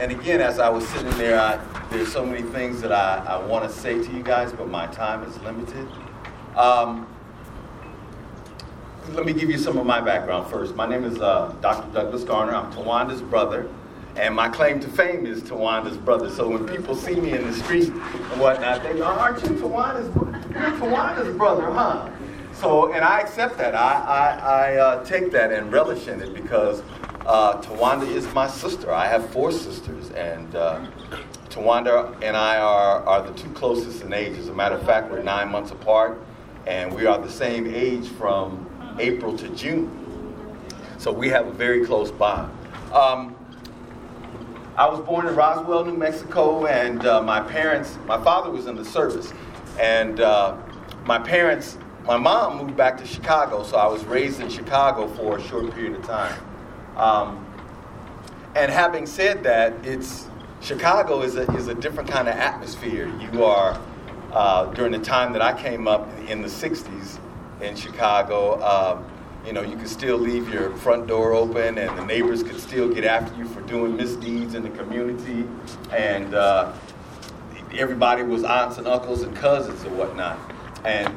and, again, as I was sitting there, I, there's so many things that I, I want to say to you guys, but my time is limited. Um, let me give you some of my background first. My name is uh, Dr. Douglas Garner. I'm Tawanda's brother. And my claim to fame is Tawanda's brother. So when people see me in the street and whatnot, they go, Aren't you Tawanda's, you're Tawanda's brother, huh? So, and I accept that. I, I, I uh, take that and relish in it because uh, Tawanda is my sister. I have four sisters, and uh, Tawanda and I are, are the two closest in age. As a matter of fact, we're nine months apart, and we are the same age from April to June. So we have a very close bond. Um, I was born in Roswell, New Mexico, and uh, my parents, my father was in the service, and uh, my parents, my mom moved back to Chicago, so I was raised in Chicago for a short period of time. Um, and having said that, it's Chicago is a, is a different kind of atmosphere. You are, uh, during the time that I came up in the 60s in Chicago, uh, you know, you could still leave your front door open and the neighbors could still get after you for doing misdeeds in the community. And uh, everybody was aunts and uncles and cousins and whatnot. And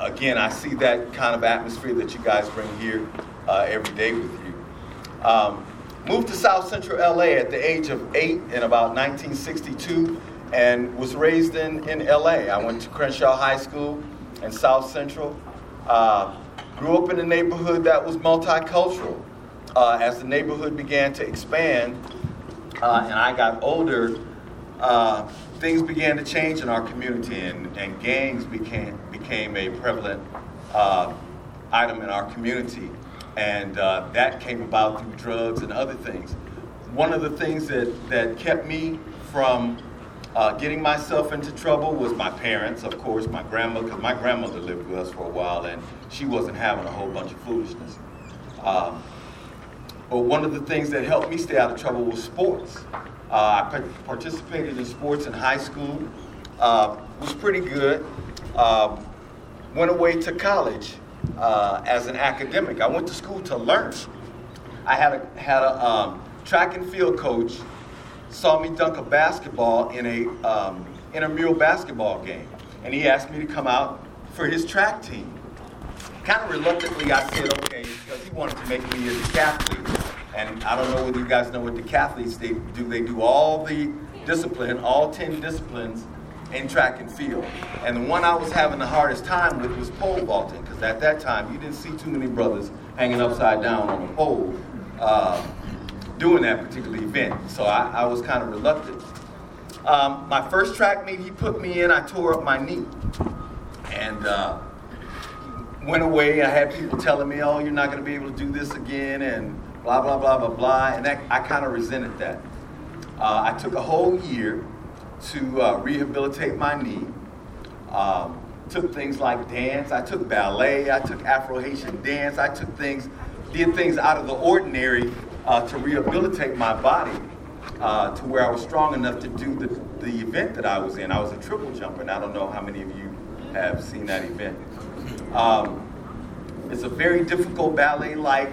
again, I see that kind of atmosphere that you guys bring here uh, every day with you. Um, moved to South Central LA at the age of eight in about 1962 and was raised in, in LA. I went to Crenshaw High School in South Central. Uh, Grew up in a neighborhood that was multicultural. Uh, as the neighborhood began to expand uh, and I got older, uh, things began to change in our community, and, and gangs became, became a prevalent uh, item in our community. And uh, that came about through drugs and other things. One of the things that, that kept me from uh, getting myself into trouble was my parents, of course, my grandmother, because my grandmother lived with us for a while and she wasn't having a whole bunch of foolishness. Um, but one of the things that helped me stay out of trouble was sports. Uh, I participated in sports in high school, uh, was pretty good. Um, went away to college uh, as an academic. I went to school to learn. I had a, had a um, track and field coach saw me dunk a basketball in a um, intramural basketball game. And he asked me to come out for his track team. Kind of reluctantly, I said, okay, because he wanted to make me a decathlete. And I don't know whether you guys know what decathletes they do. They do all the discipline, all 10 disciplines in track and field. And the one I was having the hardest time with was pole vaulting, because at that time you didn't see too many brothers hanging upside down on a pole. Uh, doing that particular event. So I, I was kind of reluctant. Um, my first track meet he put me in, I tore up my knee. And uh, went away. I had people telling me, oh, you're not going to be able to do this again, and blah, blah, blah, blah, blah. And that, I kind of resented that. Uh, I took a whole year to uh, rehabilitate my knee. Um, took things like dance, I took ballet, I took Afro Haitian dance, I took things, did things out of the ordinary uh, to rehabilitate my body uh, to where I was strong enough to do the, the event that I was in. I was a triple jumper, and I don't know how many of you have seen that event. Um, it's a very difficult ballet like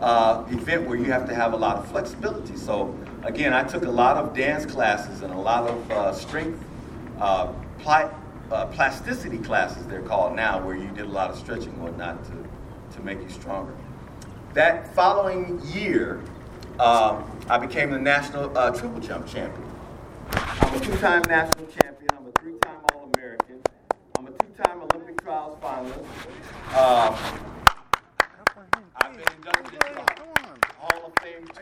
uh, event where you have to have a lot of flexibility. So, again, I took a lot of dance classes and a lot of uh, strength, uh, pli- uh, plasticity classes, they're called now, where you did a lot of stretching and whatnot to, to make you stronger. That following year, uh, I became the national uh, triple jump champion. I'm a two time national champion. I'm a three time All American. I'm a two time Olympic trials finalist. Uh, I've been inducted into the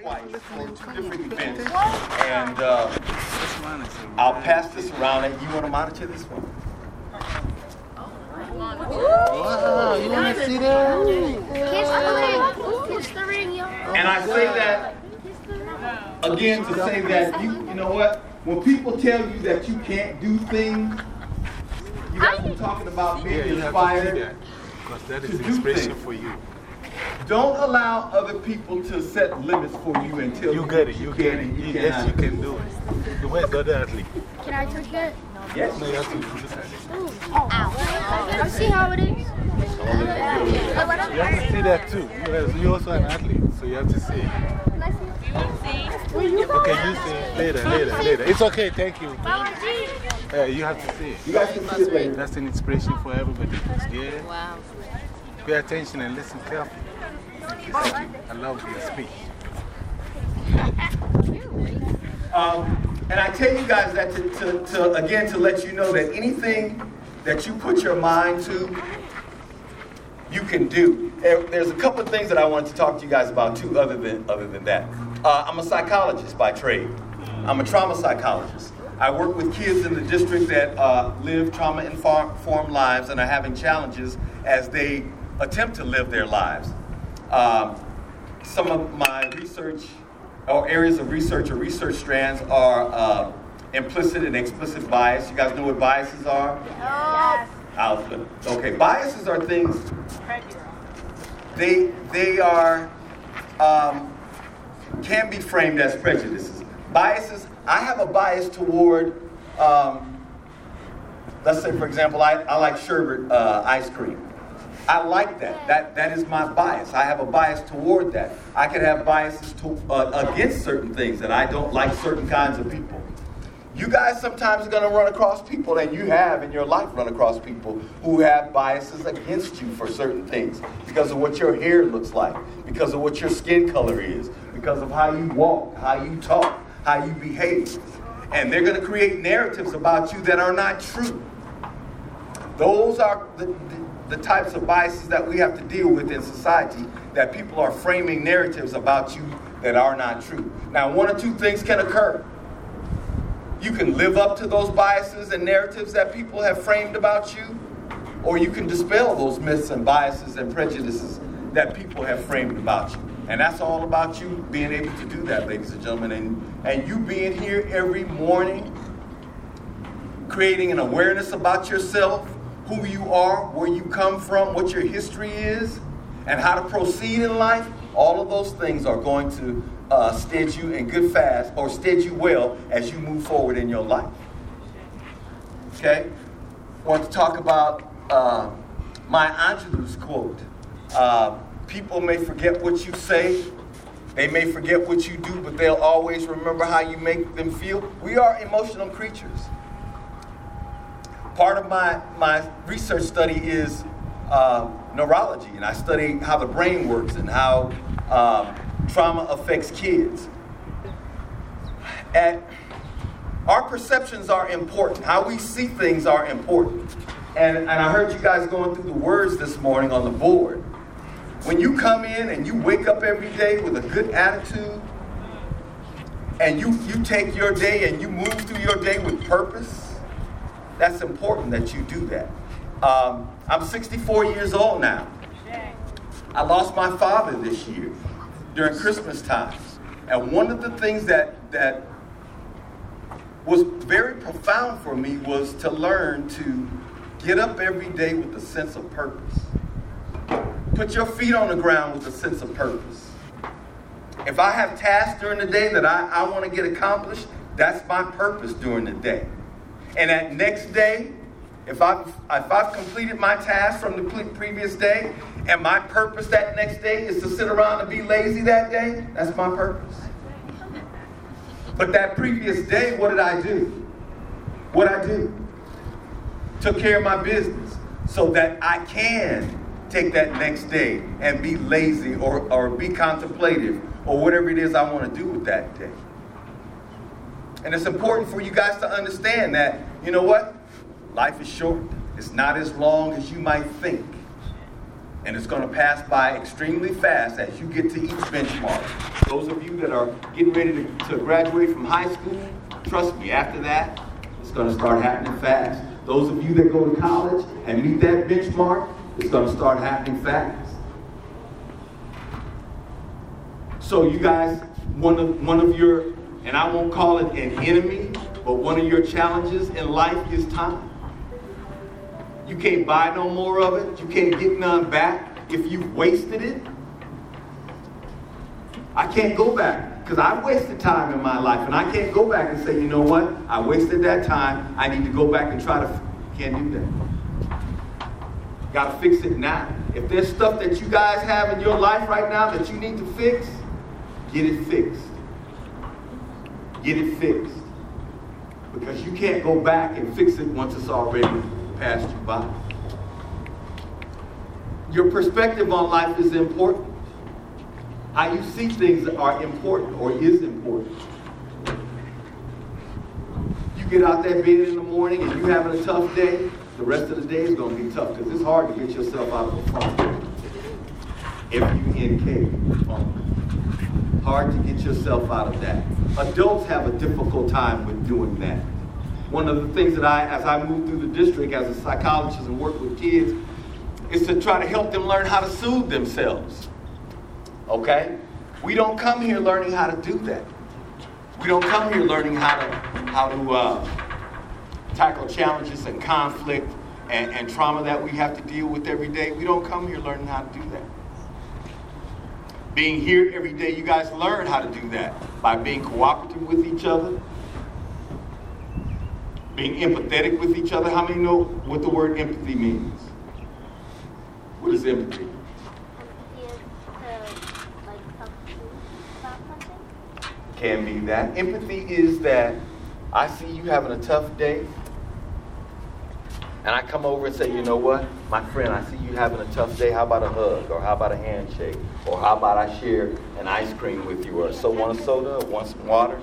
Twice for two different events. And uh, I'll pass this around. And you want to monitor this one? Wow, you want to see that? Kiss the ring. Kiss the ring, yo. And I say that again to say that you, you know what? When people tell you that you can't do things, you guys been talking about being inspired. Because that is inspiration for you. Don't allow other people to set limits for you until you get it. You, get it. You yes, you can do it. The way the other athlete. Can I touch that? Yes. No, you have to do this. Ow. Come see how it is. You have to see that too. Because you're also an athlete, so you have to see it. Okay, you see it later, later, later. It's okay, thank you. Yeah, you have to see it. You guys can see it later. That's an inspiration for everybody. Yeah? Wow. Pay attention and listen carefully. I love your speech. Um, and I tell you guys that to, to, to, again, to let you know that anything that you put your mind to, you can do. There's a couple of things that I wanted to talk to you guys about too, other than, other than that. Uh, I'm a psychologist by trade. I'm a trauma psychologist. I work with kids in the district that uh, live trauma-informed lives and are having challenges as they attempt to live their lives. Um, some of my research or areas of research or research strands are uh, implicit and explicit bias. You guys know what biases are? Yes. Alpha. Okay, biases are things. They they are um, can be framed as prejudices. Biases. I have a bias toward. Um, let's say, for example, I, I like sherbet uh, ice cream. I like that. That that is my bias. I have a bias toward that. I can have biases to, uh, against certain things, and I don't like certain kinds of people. You guys sometimes are going to run across people, and you have in your life run across people who have biases against you for certain things because of what your hair looks like, because of what your skin color is, because of how you walk, how you talk, how you behave. And they're going to create narratives about you that are not true. Those are the, the, the types of biases that we have to deal with in society that people are framing narratives about you that are not true. Now, one or two things can occur. You can live up to those biases and narratives that people have framed about you, or you can dispel those myths and biases and prejudices that people have framed about you. And that's all about you being able to do that, ladies and gentlemen. And, and you being here every morning, creating an awareness about yourself, who you are, where you come from, what your history is, and how to proceed in life. All of those things are going to uh, stead you in good fast or stead you well as you move forward in your life. Okay? Want to talk about uh, Maya Angelou's quote. Uh, people may forget what you say, they may forget what you do, but they'll always remember how you make them feel. We are emotional creatures. Part of my, my research study is uh, neurology, and I study how the brain works and how um, trauma affects kids. And our perceptions are important. How we see things are important. And, and I heard you guys going through the words this morning on the board. When you come in and you wake up every day with a good attitude, and you, you take your day and you move through your day with purpose, that's important that you do that. Um, I'm 64 years old now. I lost my father this year during Christmas time. And one of the things that, that was very profound for me was to learn to get up every day with a sense of purpose. Put your feet on the ground with a sense of purpose. If I have tasks during the day that I, I want to get accomplished, that's my purpose during the day. And that next day, if I've, if I've completed my task from the previous day, and my purpose that next day is to sit around and be lazy that day, that's my purpose. But that previous day, what did I do? What I do? Took care of my business so that I can take that next day and be lazy or, or be contemplative or whatever it is I want to do with that day. And it's important for you guys to understand that, you know what? Life is short. It's not as long as you might think. And it's going to pass by extremely fast as you get to each benchmark. Those of you that are getting ready to, to graduate from high school, trust me, after that, it's going to start happening fast. Those of you that go to college and meet that benchmark, it's going to start happening fast. So you guys, one of, one of your, and I won't call it an enemy, but one of your challenges in life is time. You can't buy no more of it. You can't get none back if you've wasted it. I can't go back because I wasted time in my life, and I can't go back and say, you know what? I wasted that time. I need to go back and try to. Can't do that. got to fix it now. If there's stuff that you guys have in your life right now that you need to fix, get it fixed. Get it fixed. Because you can't go back and fix it once it's already passed you by. Your perspective on life is important. How you see things are important or is important. You get out that bed in the morning and you're having a tough day, the rest of the day is going to be tough because it's hard to get yourself out of a funk. F-U-N-K, funk. Hard to get yourself out of that. Adults have a difficult time with doing that. One of the things that I, as I move through the district as a psychologist and work with kids, is to try to help them learn how to soothe themselves. Okay? We don't come here learning how to do that. We don't come here learning how to, how to uh, tackle challenges and conflict and, and trauma that we have to deal with every day. We don't come here learning how to do that. Being here every day, you guys learn how to do that by being cooperative with each other, being empathetic with each other. How many know what the word empathy means? What is empathy? Can be that. Empathy is that I see you having a tough day, and I come over and say, you know what, my friend, I see you having a tough day. How about a hug? Or how about a handshake? Or how about I share an ice cream with you? Or so want a soda? Or want some water?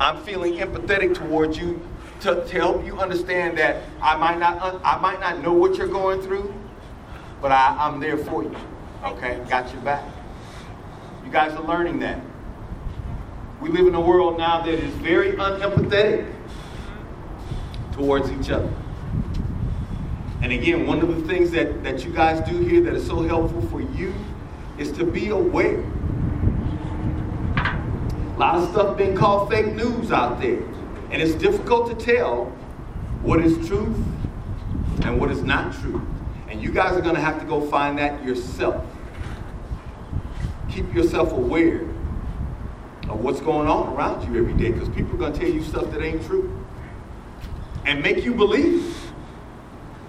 I'm feeling empathetic towards you to, to help you understand that I might, not, uh, I might not know what you're going through, but I, I'm there for you. Okay? Got your back. You guys are learning that. We live in a world now that is very unempathetic towards each other. And again, one of the things that, that you guys do here that is so helpful for you is to be aware. A lot of stuff being called fake news out there. And it's difficult to tell what is truth and what is not true. And you guys are going to have to go find that yourself. Keep yourself aware of what's going on around you every day because people are going to tell you stuff that ain't true and make you believe.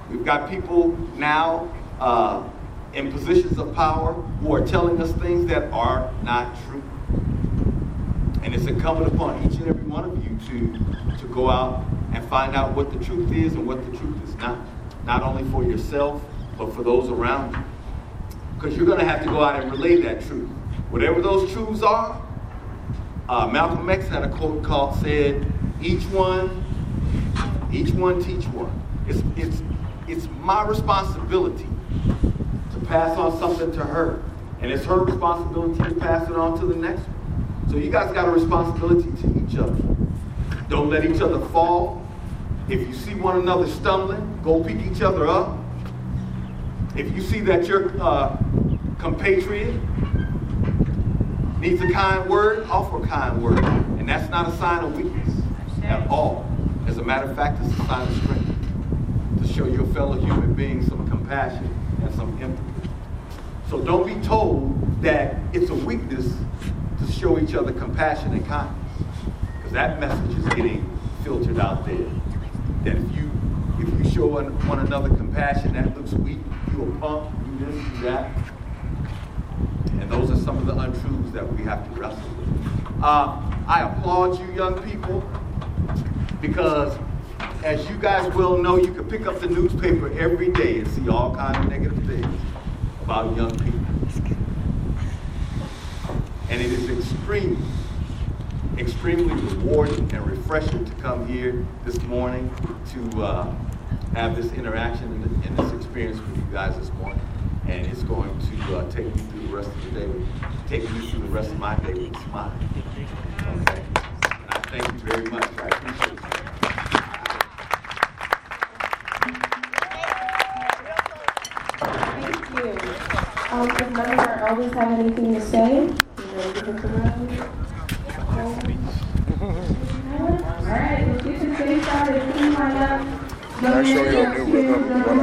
We've got people now uh, in positions of power who are telling us things that are not true. And it's incumbent upon each and every one of you to, to go out and find out what the truth is and what the truth is not. Not only for yourself, but for those around you. Because you're going to have to go out and relay that truth. Whatever those truths are, uh, Malcolm X had a quote called, said, each one, each one teach one. It's, it's, it's my responsibility to pass on something to her. And it's her responsibility to pass it on to the next one. So you guys got a responsibility to each other. Don't let each other fall. If you see one another stumbling, go pick each other up. If you see that your uh, compatriot needs a kind word, offer a kind word. And that's not a sign of weakness at all. As a matter of fact, it's a sign of strength show your fellow human beings some compassion and some empathy. So don't be told that it's a weakness to show each other compassion and kindness. Because that message is getting filtered out there. That if you if you show one, one another compassion, that looks weak, you a punk, you this, you that. And those are some of the untruths that we have to wrestle with. Uh, I applaud you, young people, because as you guys well know, you can pick up the newspaper every day and see all kinds of negative things about young people. And it is extremely, extremely rewarding and refreshing to come here this morning to uh, have this interaction and, this experience with you guys this morning. And it's going to uh, take me through the rest of the day, take me through the rest of my day with a smile. Okay? And I thank you very much. I appreciate it. Um, if none of our elders have anything to say, you ready to hit the road? All right, let's get this day started. Please line up. I show you a new rhythm when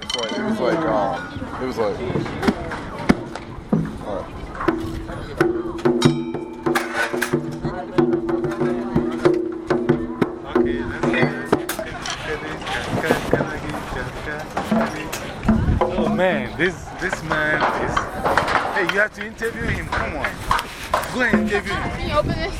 It's like, it was like, um, it was like, all this, this man is. Hey, you have to interview him. Come on. Go and interview him. Can you open this?